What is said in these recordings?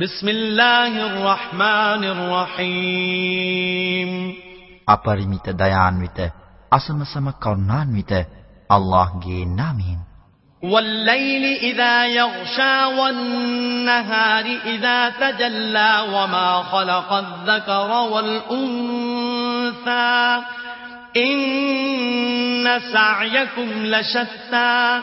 بسم الله الرحمن الرحيم අපරිමිත දයාන්විත අසමසම කරුණාන්විත අල්ලාහ්ගේ නාමයෙන් والليل إذا يغشى والنهار إذا تجلى وما خلق الذكر والأنثى إن سعيكم لشتى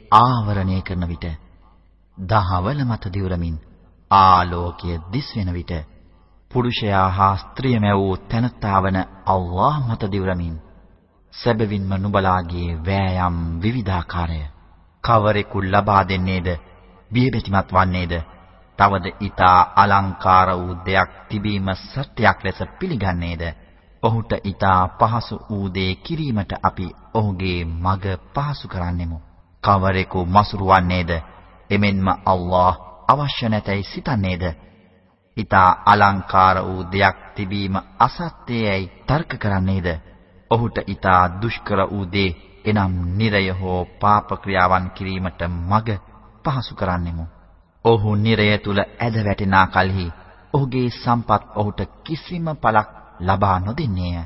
ආවරණය කරන විට දහවල මත දිවුරමින් ආලෝකය දිස්වෙන විට පුරුෂයා හා ස්ත්‍රියම වූ තනත්තාවන අල්ලාහ් මත දිවුරමින් සැබවින්ම නුඹලාගේ වෑයම් විවිධාකාරය කවරෙකු ලබා දෙන්නේද බියබැතිමත් වන්නේද තවද ඊතා අලංකාර වූ දෙයක් තිබීම සත්‍යයක් ලෙස පිළිගන්නේද ඔහුට ඊතා පහසු වූ දේ කිරීමට අපි ඔහුගේ මඟ පහසු කරන්නෙමු. කවරෙකු මසුරු වන්නේද එමෙන්ම අල්ලාහ් අවශ්‍ය නැතයි සිතන්නේද ඊතා අලංකාර වූ දෙයක් තිබීම අසත්‍යයයි තර්ක කරන්නේද? ඔහුට ඊතා දුෂ්කර වූ දේ එනම් නිරය හෝ පාප ක්‍රියාවන් කිරීමට මග පහසු කරන්නෙමු. ඔහු නිරය තුල ඇද වැටෙනා කලෙහි ඔහුගේ සම්පත් ඔහුට කිසිම පළක් ලබා නොදෙන්නේය.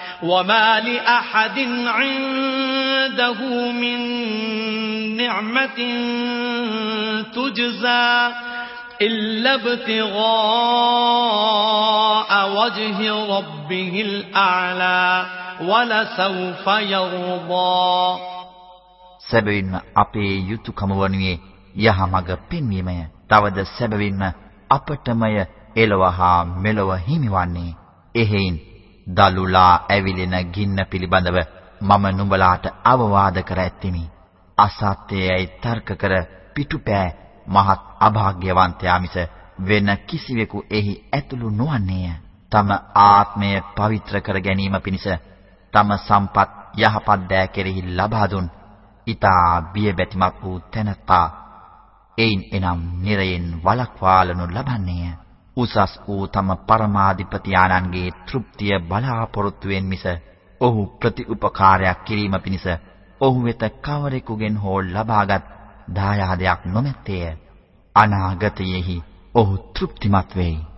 وما لأحد عنده من نعمة تجزى إلا ابتغاء وجه ربه الأعلى ولسوف يرضى සැබවින්ම අපේ යුතුයකම වනුයේ යහමඟ පෙන්වීමය. තවද සැබවින්ම අපටමය එලව හා මෙලව හිමිවන්නේ. එහෙයින් දලුලා ඇවිලෙන ගින්න පිළිබඳව මම නුඹලාට අවවාද කර ඇත්تمي. අසත්‍යයයි තර්ක කර පිටුපෑ මහත් අභාග්‍යවන්තයා මිස වෙන කිසිවෙකු එහි ඇතුළු නොවන්නේය. තම ආත්මය පවිත්‍ර කර ගැනීම පිණිස තම සම්පත් යහපත් දෑ කෙරෙහි ලබා දුන් ඊතා බියබැතිමත් වූ තැනැත්තා එයින් එනම් නිරයෙන් වලක්වාලනු ලබන්නේය. උසස් වූ තම පරමාධිපති ආනන්ගේ තෘප්තිය බලාපොරොත්තුවෙන් මිස ඔහු ප්‍රතිඋපකාරයක් කිරීම පිණිස ඔහු වෙත කවරෙකුගෙන් හෝ ලබාගත් දායාදයක් නොමැත්තේය. අනාගතයේහි ඔහු තෘප්තිමත් වෙයි.